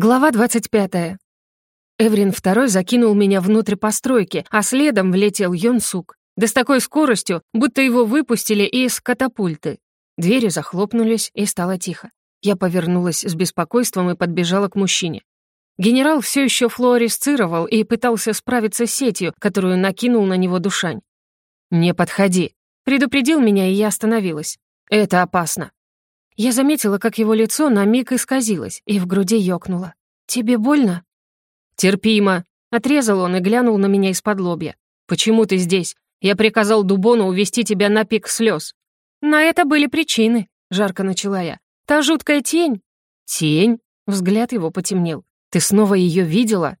Глава 25. Эврин II закинул меня внутрь постройки, а следом влетел Йон Сук. Да с такой скоростью, будто его выпустили из катапульты. Двери захлопнулись, и стало тихо. Я повернулась с беспокойством и подбежала к мужчине. Генерал все еще флуоресцировал и пытался справиться с сетью, которую накинул на него душань. «Не подходи», — предупредил меня, и я остановилась. «Это опасно». Я заметила, как его лицо на миг исказилось и в груди ёкнуло. «Тебе больно?» «Терпимо», — отрезал он и глянул на меня из-под лобья. «Почему ты здесь? Я приказал Дубону увести тебя на пик слез. «На это были причины», — жарко начала я. «Та жуткая тень». «Тень?» — взгляд его потемнел. «Ты снова ее видела?»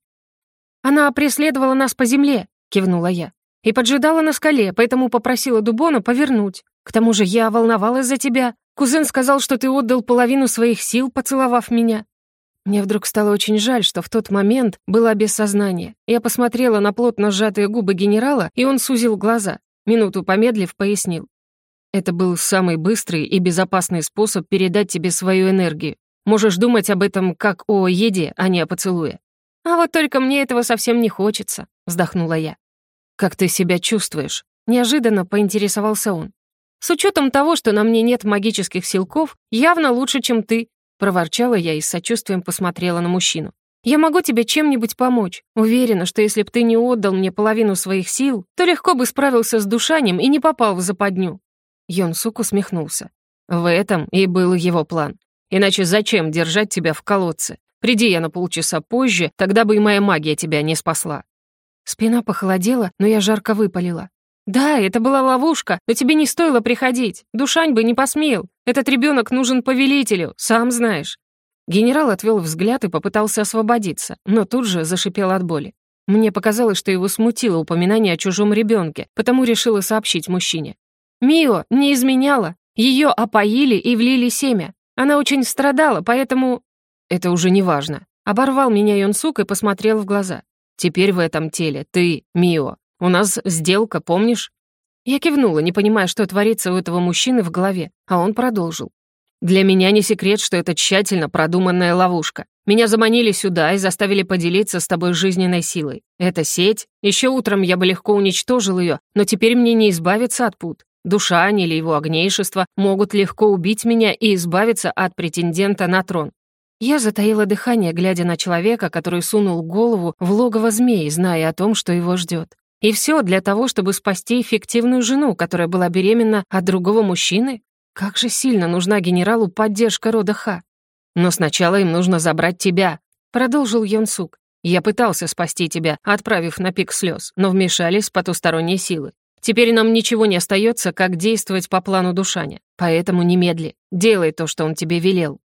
«Она преследовала нас по земле», — кивнула я. «И поджидала на скале, поэтому попросила Дубона повернуть. К тому же я волновалась за тебя. Кузен сказал, что ты отдал половину своих сил, поцеловав меня». Мне вдруг стало очень жаль, что в тот момент была без сознания. Я посмотрела на плотно сжатые губы генерала, и он сузил глаза. Минуту помедлив, пояснил. «Это был самый быстрый и безопасный способ передать тебе свою энергию. Можешь думать об этом как о еде, а не о поцелуе». «А вот только мне этого совсем не хочется», — вздохнула я. «Как ты себя чувствуешь?» Неожиданно поинтересовался он. С учетом того, что на мне нет магических силков, явно лучше, чем ты», — проворчала я и с сочувствием посмотрела на мужчину. «Я могу тебе чем-нибудь помочь. Уверена, что если б ты не отдал мне половину своих сил, то легко бы справился с душанием и не попал в западню». Йон Сук усмехнулся. В этом и был его план. Иначе зачем держать тебя в колодце? Приди я на полчаса позже, тогда бы и моя магия тебя не спасла. Спина похолодела, но я жарко выпалила. «Да, это была ловушка, но тебе не стоило приходить. Душань бы не посмел. Этот ребенок нужен повелителю, сам знаешь». Генерал отвел взгляд и попытался освободиться, но тут же зашипел от боли. Мне показалось, что его смутило упоминание о чужом ребенке, потому решила сообщить мужчине. «Мио не изменяла. Ее опоили и влили семя. Она очень страдала, поэтому...» «Это уже не важно». Оборвал меня Йонсук и посмотрел в глаза. «Теперь в этом теле ты, Мио, у нас сделка, помнишь?» Я кивнула, не понимая, что творится у этого мужчины в голове, а он продолжил. «Для меня не секрет, что это тщательно продуманная ловушка. Меня заманили сюда и заставили поделиться с тобой жизненной силой. Это сеть. Еще утром я бы легко уничтожил ее, но теперь мне не избавиться от пут. Душа или его огнейшество могут легко убить меня и избавиться от претендента на трон. Я затаила дыхание, глядя на человека, который сунул голову в логово змеи, зная о том, что его ждет. И все для того, чтобы спасти эффективную жену, которая была беременна от другого мужчины? Как же сильно нужна генералу поддержка рода Ха. Но сначала им нужно забрать тебя, продолжил Йонсук. Я пытался спасти тебя, отправив на пик слез, но вмешались потусторонние силы. Теперь нам ничего не остается, как действовать по плану Душаня. Поэтому немедли. Делай то, что он тебе велел.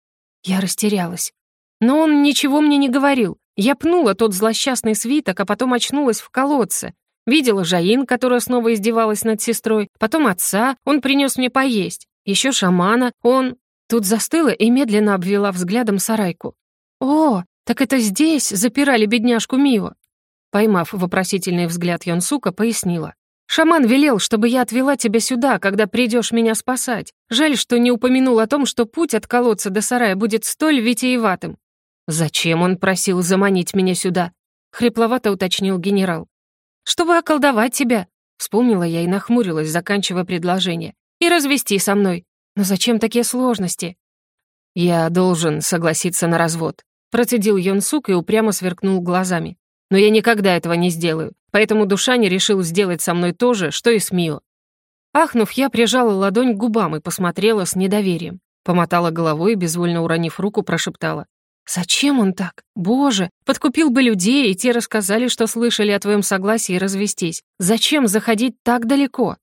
Я растерялась. Но он ничего мне не говорил. Я пнула тот злосчастный свиток, а потом очнулась в колодце. Видела Жаин, которая снова издевалась над сестрой, потом отца, он принес мне поесть, еще шамана, он... Тут застыла и медленно обвела взглядом сарайку. «О, так это здесь запирали бедняжку Мио!» Поймав вопросительный взгляд Йонсука, пояснила. «Шаман велел, чтобы я отвела тебя сюда, когда придешь меня спасать. Жаль, что не упомянул о том, что путь от колодца до сарая будет столь витиеватым». «Зачем он просил заманить меня сюда?» — хрипловато уточнил генерал чтобы околдовать тебя», — вспомнила я и нахмурилась, заканчивая предложение. «И развести со мной. Но зачем такие сложности?» «Я должен согласиться на развод», — процедил Йонсук и упрямо сверкнул глазами. «Но я никогда этого не сделаю, поэтому душа не решил сделать со мной то же, что и с Мио». Ахнув, я прижала ладонь к губам и посмотрела с недоверием. Помотала головой и, безвольно уронив руку, прошептала. Зачем он так? Боже, подкупил бы людей, и те рассказали, что слышали о твоем согласии развестись. Зачем заходить так далеко?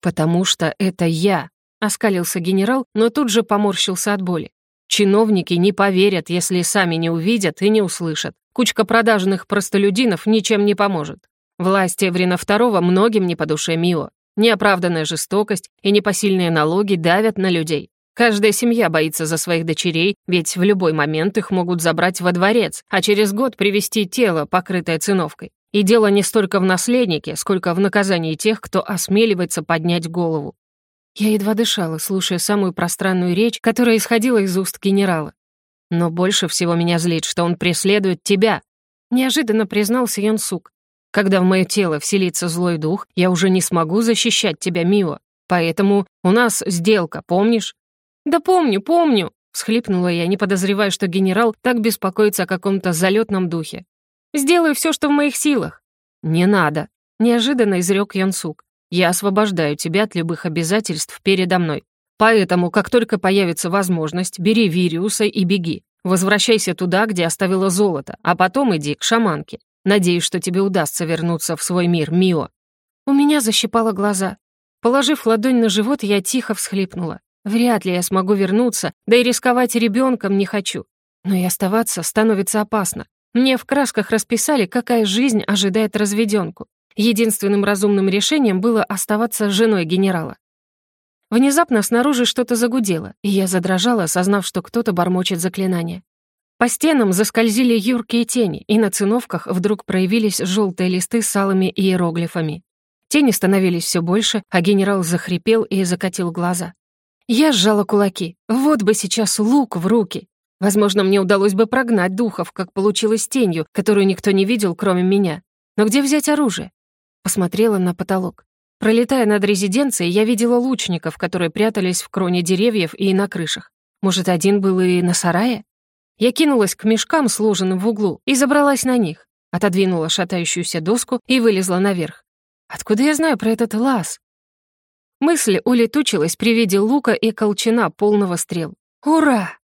Потому что это я, оскалился генерал, но тут же поморщился от боли. Чиновники не поверят, если сами не увидят и не услышат. Кучка продажных простолюдинов ничем не поможет. Власть Эврина II многим не по душе Мио. Неоправданная жестокость и непосильные налоги давят на людей. Каждая семья боится за своих дочерей, ведь в любой момент их могут забрать во дворец, а через год привести тело, покрытое циновкой. И дело не столько в наследнике, сколько в наказании тех, кто осмеливается поднять голову. Я едва дышала, слушая самую пространную речь, которая исходила из уст генерала. Но больше всего меня злит, что он преследует тебя», — неожиданно признался Йонсук. «Когда в мое тело вселится злой дух, я уже не смогу защищать тебя, Мио. Поэтому у нас сделка, помнишь?» «Да помню, помню», — всхлипнула я, не подозревая, что генерал так беспокоится о каком-то залетном духе. «Сделаю все, что в моих силах». «Не надо», — неожиданно изрек Йонсук. «Я освобождаю тебя от любых обязательств передо мной. Поэтому, как только появится возможность, бери Вириуса и беги. Возвращайся туда, где оставила золото, а потом иди к шаманке. Надеюсь, что тебе удастся вернуться в свой мир, Мио». У меня защипало глаза. Положив ладонь на живот, я тихо всхлипнула. Вряд ли я смогу вернуться, да и рисковать ребенком не хочу. Но и оставаться становится опасно. Мне в красках расписали, какая жизнь ожидает разведенку. Единственным разумным решением было оставаться женой генерала. Внезапно снаружи что-то загудело, и я задрожала, осознав, что кто-то бормочет заклинание. По стенам заскользили юркие тени, и на циновках вдруг проявились желтые листы с алыми иероглифами. Тени становились все больше, а генерал захрипел и закатил глаза. Я сжала кулаки. Вот бы сейчас лук в руки. Возможно, мне удалось бы прогнать духов, как получилось с тенью, которую никто не видел, кроме меня. Но где взять оружие? Посмотрела на потолок. Пролетая над резиденцией, я видела лучников, которые прятались в кроне деревьев и на крышах. Может, один был и на сарае? Я кинулась к мешкам, сложенным в углу, и забралась на них. Отодвинула шатающуюся доску и вылезла наверх. Откуда я знаю про этот лаз? Мысль улетучилась при виде лука и колчана полного стрел. «Ура!»